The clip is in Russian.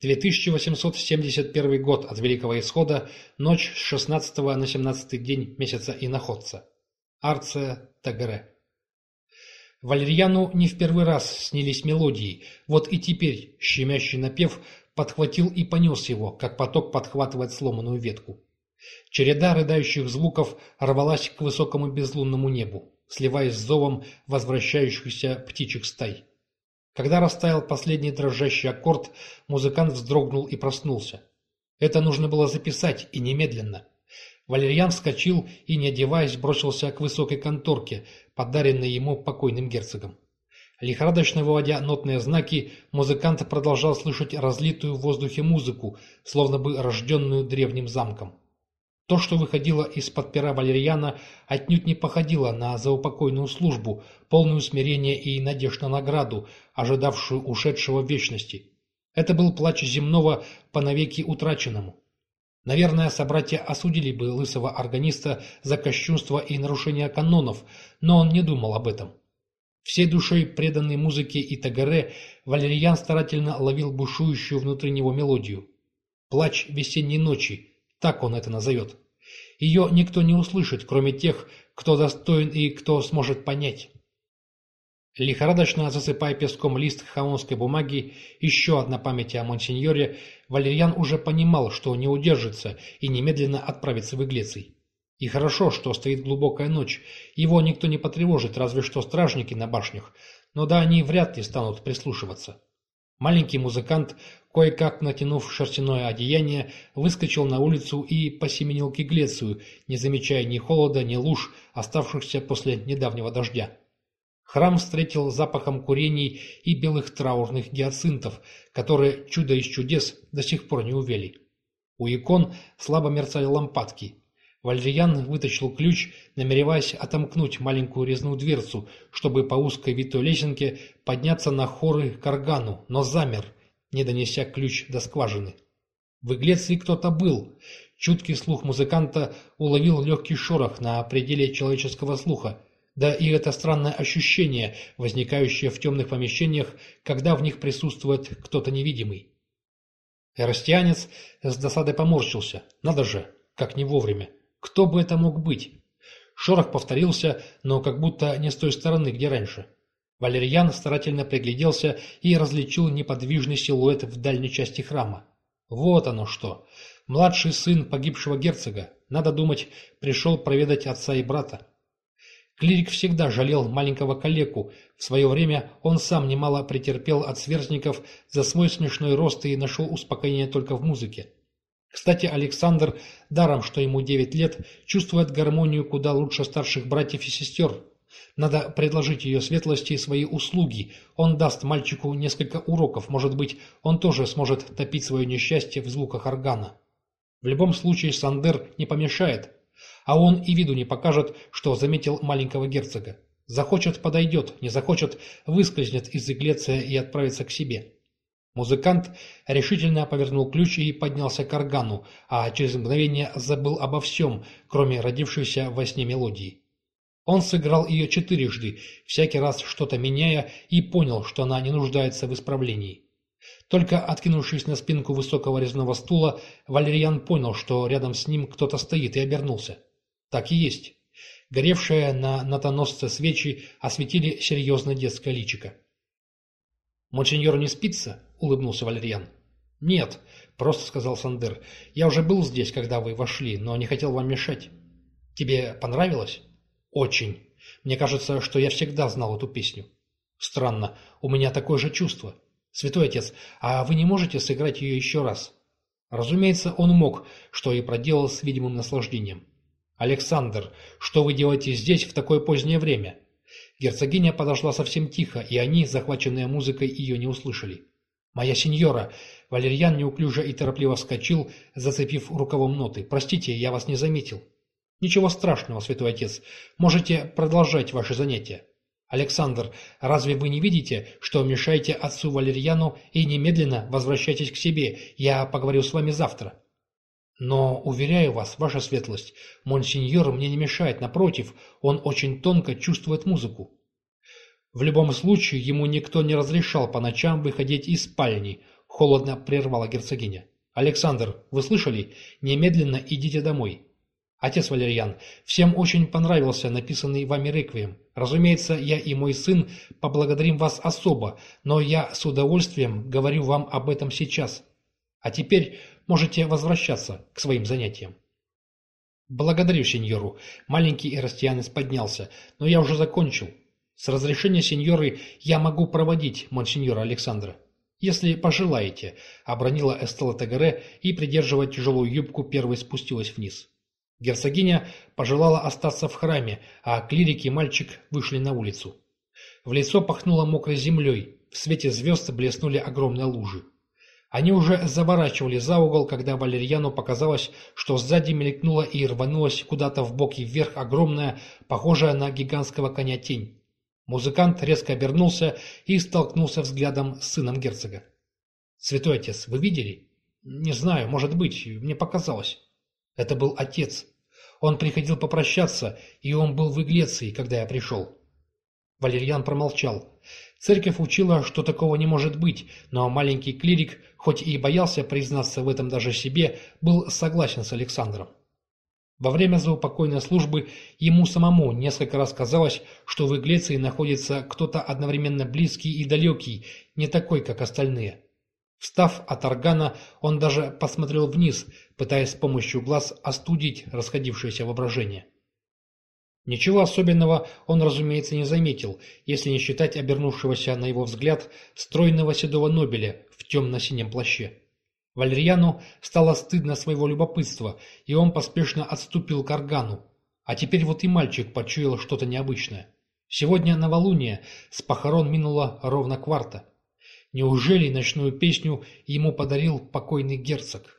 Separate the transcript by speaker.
Speaker 1: 2871 год от Великого Исхода, ночь с 16 на 17 день месяца Иноходца. Арция Тагре. Валерьяну не в первый раз снились мелодии, вот и теперь щемящий напев подхватил и понес его, как поток подхватывает сломанную ветку. Череда рыдающих звуков рвалась к высокому безлунному небу, сливаясь с зовом возвращающихся птичьих стай. Когда растаял последний дрожащий аккорд, музыкант вздрогнул и проснулся. Это нужно было записать, и немедленно. Валерьян вскочил и, не одеваясь, бросился к высокой конторке, подаренной ему покойным герцогом. Лихорадочно выводя нотные знаки, музыкант продолжал слышать разлитую в воздухе музыку, словно бы рожденную древним замком. То, что выходило из-под пера Валерьяна, отнюдь не походило на заупокойную службу, полную смирения и надежд на награду, ожидавшую ушедшего в вечности. Это был плач земного по навеки утраченному. Наверное, собратья осудили бы лысого органиста за кощунство и нарушение канонов, но он не думал об этом. Всей душой преданной музыке и тагаре Валерьян старательно ловил бушующую внутри него мелодию. Плач весенней ночи, так он это назовет. Ее никто не услышит, кроме тех, кто достоин и кто сможет понять. Лихорадочно засыпая песком лист хаонской бумаги, еще одна память о монсеньоре, Валерьян уже понимал, что не удержится и немедленно отправится в Иглеций. И хорошо, что стоит глубокая ночь, его никто не потревожит, разве что стражники на башнях, но да они вряд ли станут прислушиваться. Маленький музыкант, кое-как натянув шерстяное одеяние, выскочил на улицу и посеменил к Иглецию, не замечая ни холода, ни луж, оставшихся после недавнего дождя. Храм встретил запахом курений и белых траурных гиацинтов, которые, чудо из чудес, до сих пор не увели. У икон слабо мерцали лампадки. Вальриян вытащил ключ, намереваясь отомкнуть маленькую резную дверцу, чтобы по узкой витой лесенке подняться на хоры к органу, но замер, не донеся ключ до скважины. В Иглеции кто-то был. Чуткий слух музыканта уловил легкий шорох на пределе человеческого слуха. Да и это странное ощущение, возникающее в темных помещениях, когда в них присутствует кто-то невидимый. Эростианец с досадой поморщился. Надо же, как не вовремя. Кто бы это мог быть? Шорох повторился, но как будто не с той стороны, где раньше. Валерьян старательно пригляделся и различил неподвижный силуэт в дальней части храма. Вот оно что. Младший сын погибшего герцога, надо думать, пришел проведать отца и брата. Клирик всегда жалел маленького калеку. В свое время он сам немало претерпел от сверстников за свой смешной рост и нашел успокоение только в музыке. Кстати, Александр, даром что ему девять лет, чувствует гармонию куда лучше старших братьев и сестер. Надо предложить ее светлости свои услуги. Он даст мальчику несколько уроков, может быть, он тоже сможет топить свое несчастье в звуках органа. В любом случае Сандер не помешает, а он и виду не покажет, что заметил маленького герцога. Захочет – подойдет, не захочет – выскользнет из Иглеция и отправится к себе. Музыкант решительно повернул ключ и поднялся к органу, а через мгновение забыл обо всем, кроме родившейся во сне мелодии. Он сыграл ее четырежды, всякий раз что-то меняя, и понял, что она не нуждается в исправлении. Только откинувшись на спинку высокого резного стула, Валерьян понял, что рядом с ним кто-то стоит, и обернулся. Так и есть. Горевшие на нотоносце свечи осветили серьезное детское личико. «Монсеньор не спится?» — улыбнулся Валерьян. «Нет», — просто сказал Сандер. «Я уже был здесь, когда вы вошли, но не хотел вам мешать. Тебе понравилось?» «Очень. Мне кажется, что я всегда знал эту песню». «Странно. У меня такое же чувство. Святой Отец, а вы не можете сыграть ее еще раз?» Разумеется, он мог, что и проделал с видимым наслаждением. «Александр, что вы делаете здесь в такое позднее время?» Герцогиня подошла совсем тихо, и они, захваченные музыкой, ее не услышали. «Моя сеньора!» Валерьян неуклюже и торопливо вскочил, зацепив рукавом ноты. «Простите, я вас не заметил». «Ничего страшного, святой отец. Можете продолжать ваши занятия». «Александр, разве вы не видите, что мешаете отцу Валерьяну и немедленно возвращайтесь к себе? Я поговорю с вами завтра». «Но, уверяю вас, ваша светлость, монсеньор мне не мешает, напротив, он очень тонко чувствует музыку. В любом случае, ему никто не разрешал по ночам выходить из спальни, холодно прервала герцогиня. «Александр, вы слышали? Немедленно идите домой. Отец Валерьян, всем очень понравился написанный вами реквием. Разумеется, я и мой сын поблагодарим вас особо, но я с удовольствием говорю вам об этом сейчас. А теперь можете возвращаться к своим занятиям. Благодарю сеньору. Маленький эрастианец поднялся, но я уже закончил. С разрешения сеньоры я могу проводить монсеньора Александра. «Если пожелаете», — обронила Эстела Тагаре и, придерживая тяжелую юбку, первой спустилась вниз. Герцогиня пожелала остаться в храме, а клирики и мальчик вышли на улицу. В лицо пахнуло мокрой землей, в свете звезд блеснули огромные лужи. Они уже заворачивали за угол, когда Валерьяну показалось, что сзади мелькнула и рванулась куда-то в бок и вверх огромная, похожая на гигантского коня тень. Музыкант резко обернулся и столкнулся взглядом с сыном герцога. «Святой отец, вы видели?» «Не знаю, может быть, мне показалось». Это был отец. Он приходил попрощаться, и он был в Иглеции, когда я пришел. Валерьян промолчал. Церковь учила, что такого не может быть, но маленький клирик, хоть и боялся признаться в этом даже себе, был согласен с Александром. Во время заупокойной службы ему самому несколько раз казалось, что в Иглеции находится кто-то одновременно близкий и далекий, не такой, как остальные. Встав от органа, он даже посмотрел вниз, пытаясь с помощью глаз остудить расходившееся воображение. Ничего особенного он, разумеется, не заметил, если не считать обернувшегося на его взгляд стройного седого Нобеля в темно-синем плаще. Валерьяну стало стыдно своего любопытства, и он поспешно отступил к органу. А теперь вот и мальчик почуял что-то необычное. Сегодня новолуние, с похорон минуло ровно кварта. Неужели ночную песню ему подарил покойный герцог?